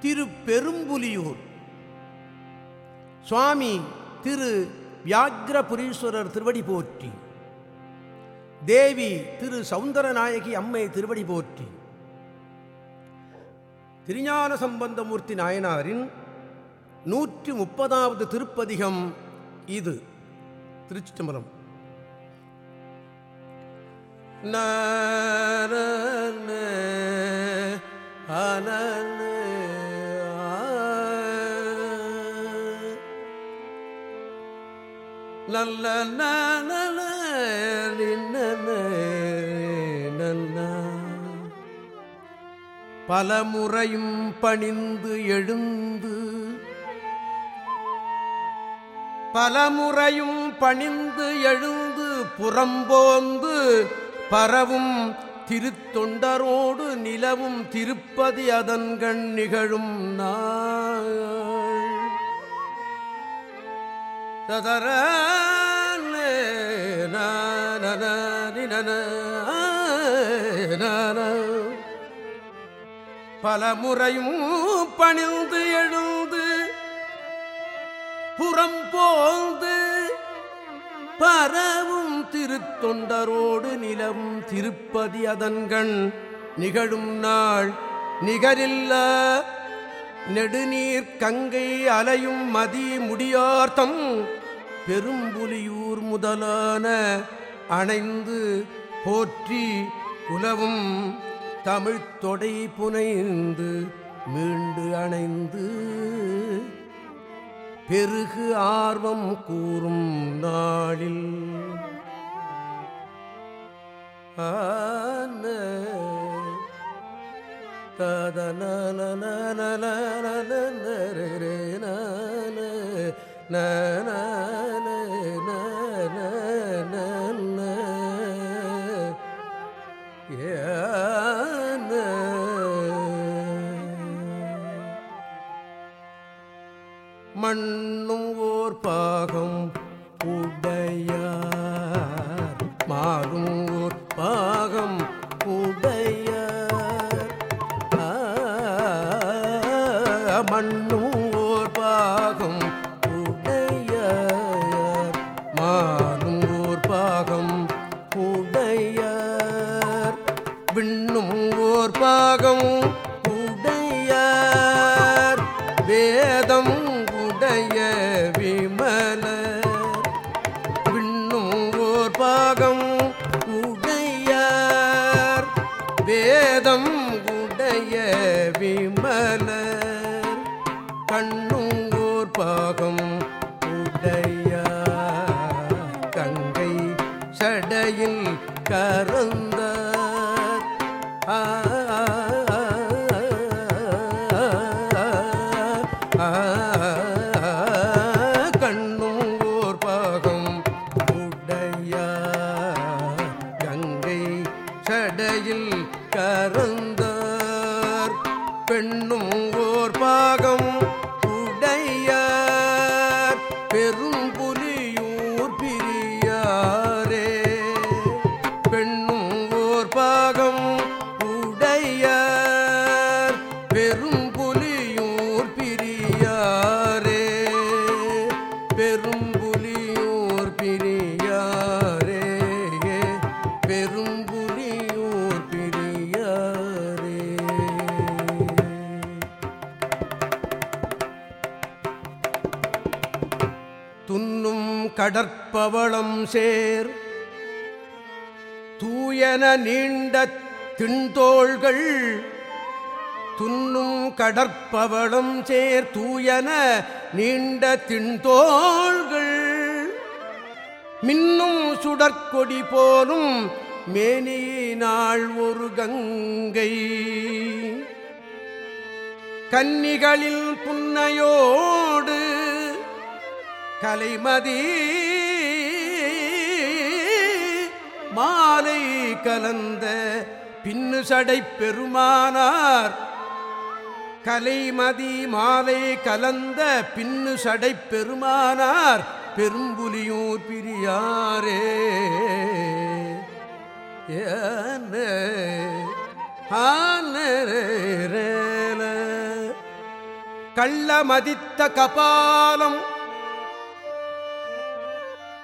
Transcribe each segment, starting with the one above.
திரு பெரும்புலியூர் சுவாமி திரு வியாகிரபுரீஸ்வரர் திருவடி போற்றி. தேவி திரு சௌந்தரநாயகி அம்மை திருவடி போற்றி. திருஞான சம்பந்தமூர்த்தி நாயனாரின் நூற்றி முப்பதாவது திருப்பதிகம் இது. திருச்சிட்டம்பலம் நல்ல பலமுறையும் பணிந்து எழுந்து பலமுறையும் பணிந்து எழுந்து புறம்போந்து பரவும் திருத்தொண்டரோடு நிலவும் திருப்பதி அதன்கண் நிகழும் நான் ததர பலமுறையும் பணிந்து எழுந்து புறம் போந்து பரவும் திருத்தொண்டரோடு நிலம் திருப்பதி அதன்கண் நிகழும் நாள் நிகரில்ல. நெடுநீர் கங்கை அலையும் மதி முடியார்த்தம் பெரும்புலியூர் முதலான அணைந்து போற்றி உலவும் தமிழ்த் தொடை புனைந்து மீண்டு அணைந்து பெருகு ஆர்வம் கூறும் நாளில். ஆன மண்ணும் ஓர் பாகம் உடையார் மாறும் ஓர் பாகம் பாகம் உடையார். வேதம் உடைய விமலர். கண்ணும் ஓர் பாகம் பெரும்புலியூர் பிரியாரே. பெரும்புலியூர் பிரியாரே. துன்னும் கடற்பவளம் சேர். தூயன நீண்ட திண்தோள்கள் துன்னும் கடற்பவளும் சேர் தூயன நீண்ட திண்தோள்கள். மின்னும் சுடற்கொடி போலும் மேனியினாள் ஒரு கங்கை. கன்னிகளில் புன்னையோடு கலைமதி மாலை கலந்த பின்னு சடை பெருமானார் கலைமதி மாலை கலந்த பின்னு சடை பெருமானார் பெரும்புலியூர் பிரியாரே. ஏன கள்ள மதித்த கபாலம்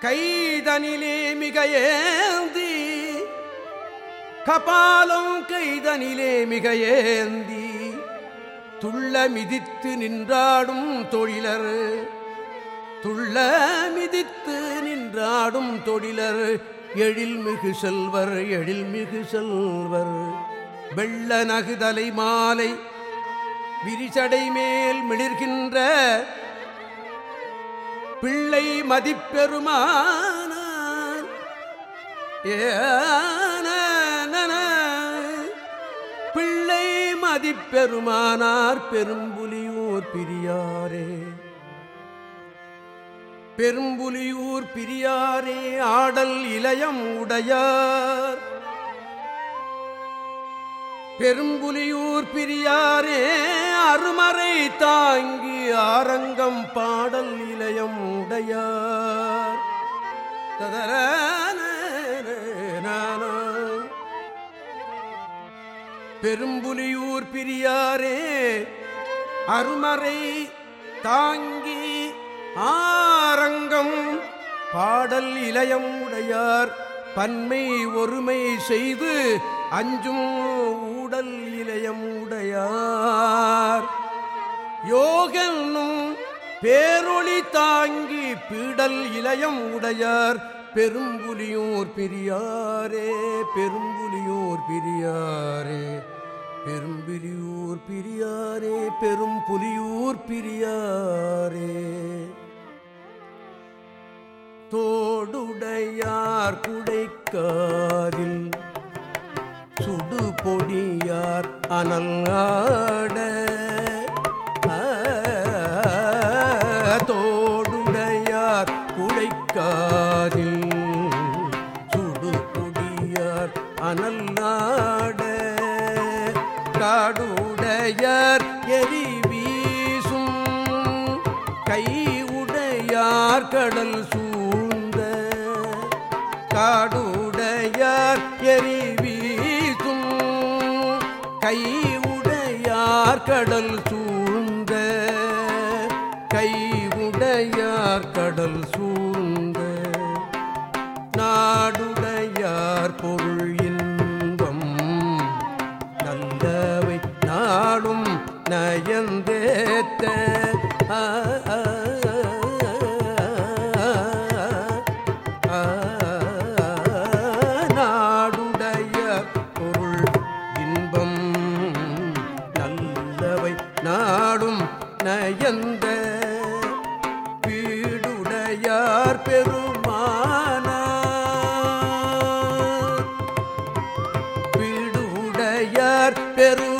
கைதனிலே மிக ஏந்தி கபாலம் கைதனிலே மிக ஏந்தி. துள்ள மிதித்து நின்றாடும் தொழிலர். துள்ள மிதித்து நின்றாடும் தொழிலர். எழில்மிகு செல்வர் எழில்மிகு செல்வர். வெள்ள நகுதலை மாலை விரிசடை மேல் மிளிர்கின்ற பிள்ளை மதிப்பெருமான ஏ பெருமானார் பெரும்புலியூர் பிரியாரே. பெரும்புலியூர் பிரியாரே ஆடல் இளையம் உடையார். பெரும்புலியூர் பிரியாரே அருமறை தாங்கி ஆரங்கம் பாடல் இளையம் உடையார். ததரான பெரும்புலியூர் பிரியாரே அருமறை தாங்கி ஆரங்கம். பாடல் இளையம் உடையார் பன்மை ஒருமை செய்து அஞ்சும் ஊடல் இளையம் உடையார். யோகனும் பேரொளி தாங்கி பீடல் இளையம் உடையார் பெரும்புலியூர் பிரியாரே பெரும்புலியூர் பிரியார். பிரியாரே பெரும் புலியூர் பிரியாரே. தோடுடையார் குடைக்காதில் சுடு பொடியார் அனல்லாட தோடுடையார் குடைக்காதில் சுடு பொடியார் அனல்லாட காடு காடுடையார் எரி வீசும் கை உடையார் கடல் சூழ்ந்த காடுடையார் எரி வீசும் கை உடையார் கடல் சூழ்ந்த கை உடையார் கடல் சூழ் peru.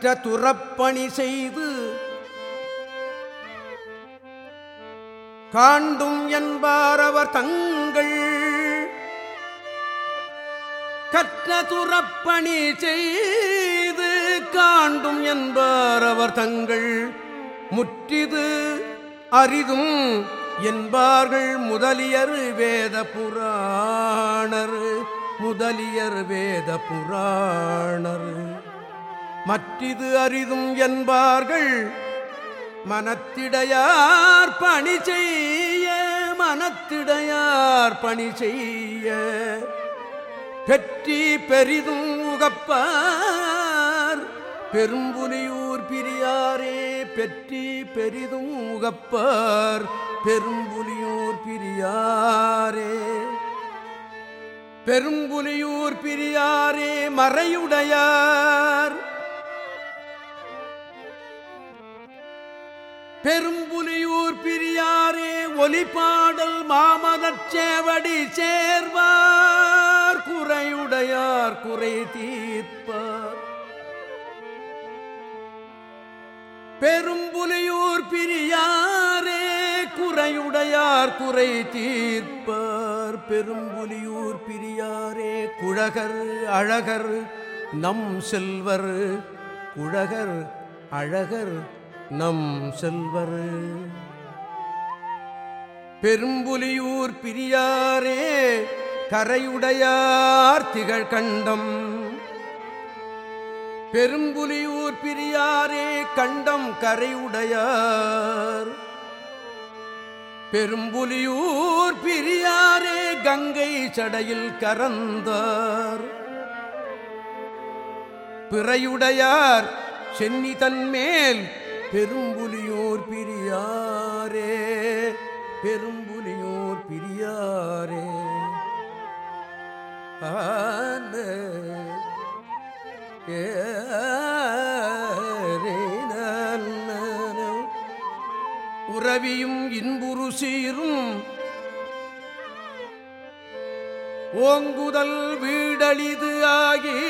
கற்ற துறப்பணி செய்து காண்டும் என்பாரவர் தங்கள். கற்ற துறப்பணி செய்து காண்டும் என்பாரவர் தங்கள். முற்றிது அரிதும் என்பார்கள் முதலியர் வேத புராணர் முதலியர் வேத புராணர் மற்றிது அரிதும் என்பார்கள். மனத்திடையார் பணி செய்ய மனத்திடையார் பணி செய்ய. பெற்றி பெரிதும் உகப்பார். பெரும்புலியூர் பிரியாரே பெற்றி பெரிதும் உகப்பார். பெரும்புலியூர் பிரியாரே. பெரும்புலியூர் பிரியாரே மறையுடையார். பெரும்புலியூர் பிரியாரே ஒலிபாடல் மாமதச்சேவடி சேர்வார். குறையுடையார் குறை தீர்ப்பார். பெரும்புலியூர் பிரியாரே குறையுடையார் குறை தீர்ப்பார். பெரும்புலியூர் பிரியாரே குழகர் அழகர் நம் செல்வர் குழகர் அழகர் நம் செல்வர். பெரும்புலியூர் பிரியாரே கரையுடையார் திகழ் கண்டம் பெரும்புலியூர் பிரியாரே கண்டம் கரையுடையார். பெரும்புலியூர் பிரியாரே கங்கை சடையில் கரந்தார். பிறையுடையார் சென்னி தன்மேல் பெரும்புலியோர் பிரியாரே பெரும்புலியோர் பிரியாரே. ஆன உறவியும் இன்புரு சீரும் ஓங்குதல் வீடழிது ஆகி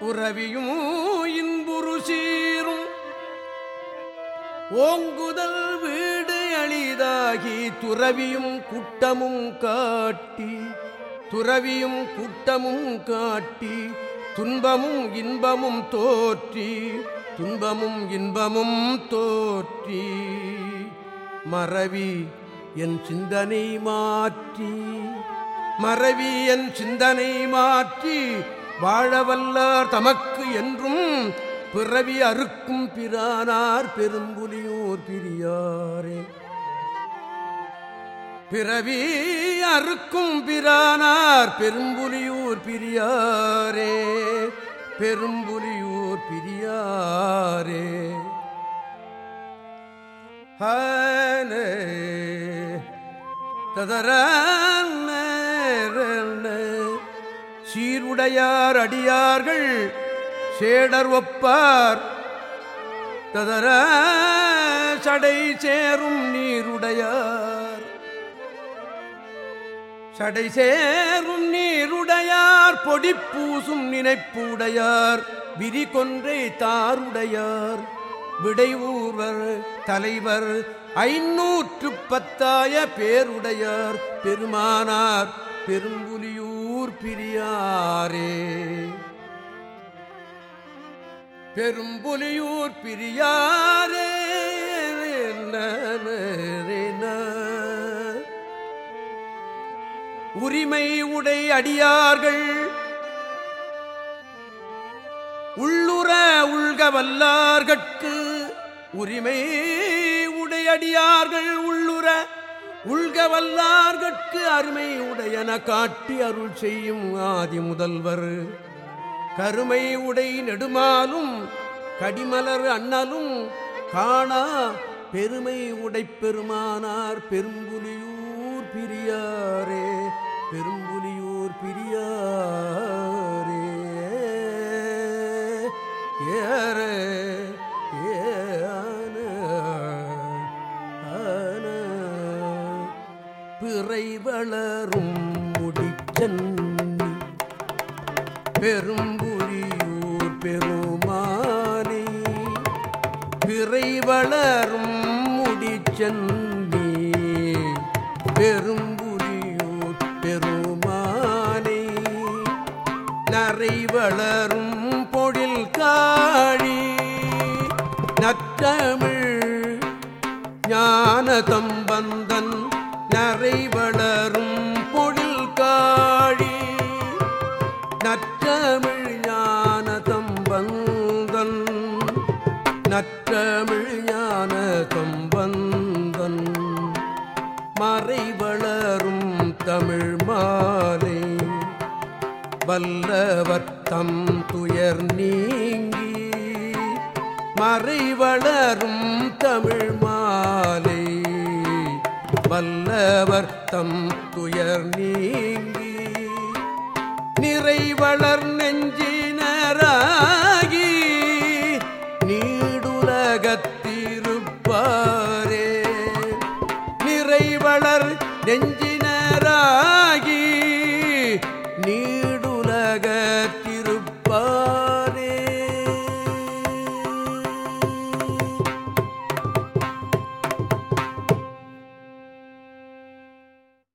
உறவியும் இன்புரு சீரும். ஓங்குதல் வீடு எளிதாகி துறவியும் குட்டமும் காட்டி துறவியும் குட்டமும் காட்டி துன்பமும் இன்பமும் தோற்றி துன்பமும் இன்பமும் தோற்றி. மறவி என் சிந்தனை மாற்றி மறவி என் சிந்தனை மாற்றி வாழவல்லார் தமக்கு என்றும் பிறவி அறுக்கும் பிரானார் பெரும்புலியூர் பிரியாரே. பிறவி அறுக்கும் பிரானார் பெரும்புலியூர் பிரியாரே. பெரும்புலியூர் பிரியாரே. ஹே ததரான சீருடையார் அடியார்கள் சேடர் ஒப்பார். ததர சடை சேரும் நீருடையார். சடை சேரும் நீருடையார் பொடி பூசும் நினைப்புடையார் விரி கொன்றை தாருடையார். விடைவூர்வர் தலைவர் ஐநூற்று பத்தாய பேருடையார். பெருமானார் பெரும்புலியூர் பிரியாரே. பெரும்புலியூர் பிரியாரே. உரிமை உடை அடியார்கள். உள்ளுற உள்க வல்லார்கட்கு உரிமை உடையடியார்கள் உள்ளுற உள்கவல்லார்கட்கு அருமை உடையன காட்டி அருள் செய்யும் ஆதி முதல்வர். கருமை உடை நெடுமாலும் கடிமலர் அண்ணலும் காணா பெருமை உடைப்பெருமானார் பெரும்புலியூர் பிரியாரே பெரும்புலியூர் பிரியார் மறை வளரும் முடிச்சன்னி பெரும்புரியூர் பெருமானே பிறை வளரும் முடிச்சன்னி பெரும்புரியூர் பெருமானே நரை வளரும் பொழில் காழி நற்றமிழ் ஞான தம்பந்தன் நரை வளரும் பொழில் காழி நற்றமிழ் ஞான தம்பந்தன் நற்றமிழ் ஞான தம்பந்தன் மறை வளரும் தமிழ் மாலை வல்லவர்த்தம் துயர் நீங்கி மறை வளரும் தமிழ் மாலை வல்லவர் தம் துயர் நீங்கி